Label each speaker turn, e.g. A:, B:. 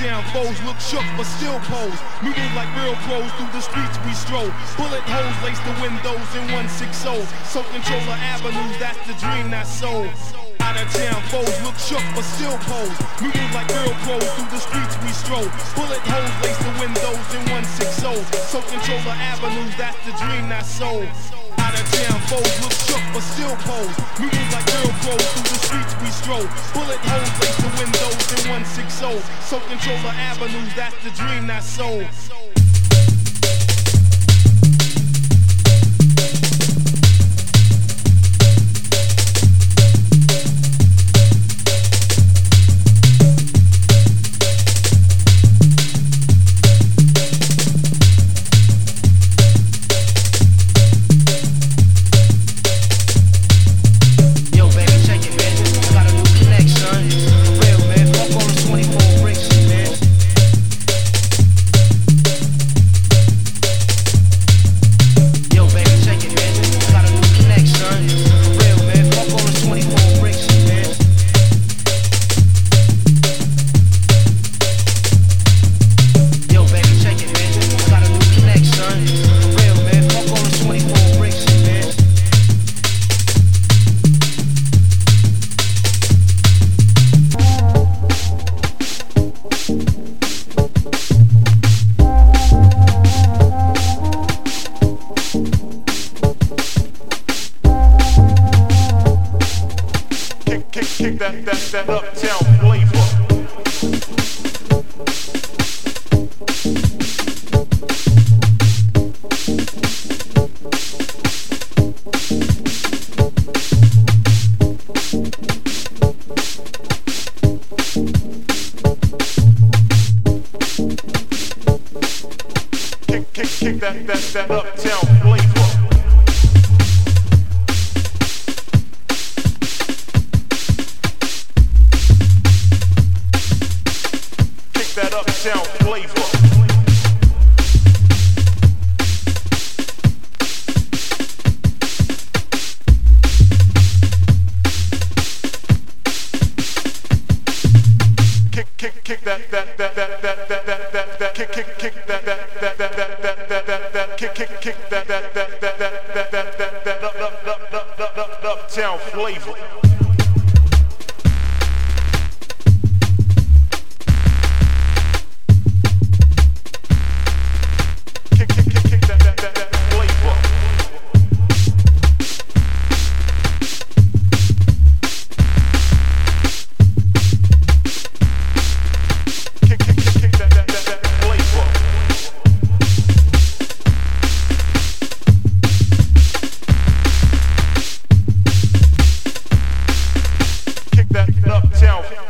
A: town foes look shook but still pose. Moving like real pros through the streets we stroll. Bullet holes lace the windows in 160. So control the avenues, that's the dream that sold. Out of town foes look shook but still pose. Moving like real pros through the streets we stroll. Bullet holes lace the windows in 160. So control the avenues, that's the dream that sold. Nine out of ten foes look shook but still pose. We move like real pros through the streets we stroll. Bullet holes lace the windows in 160. So control the avenues, that's the dream, that's sold.
B: that, that, that uptown flavor. Kick, kick, kick that, that, that uptown flavor. sound flavor. kick kick that that that that that that that that kick kick kick that that that that that that that that kick kick kick that that that that that that that that uptown.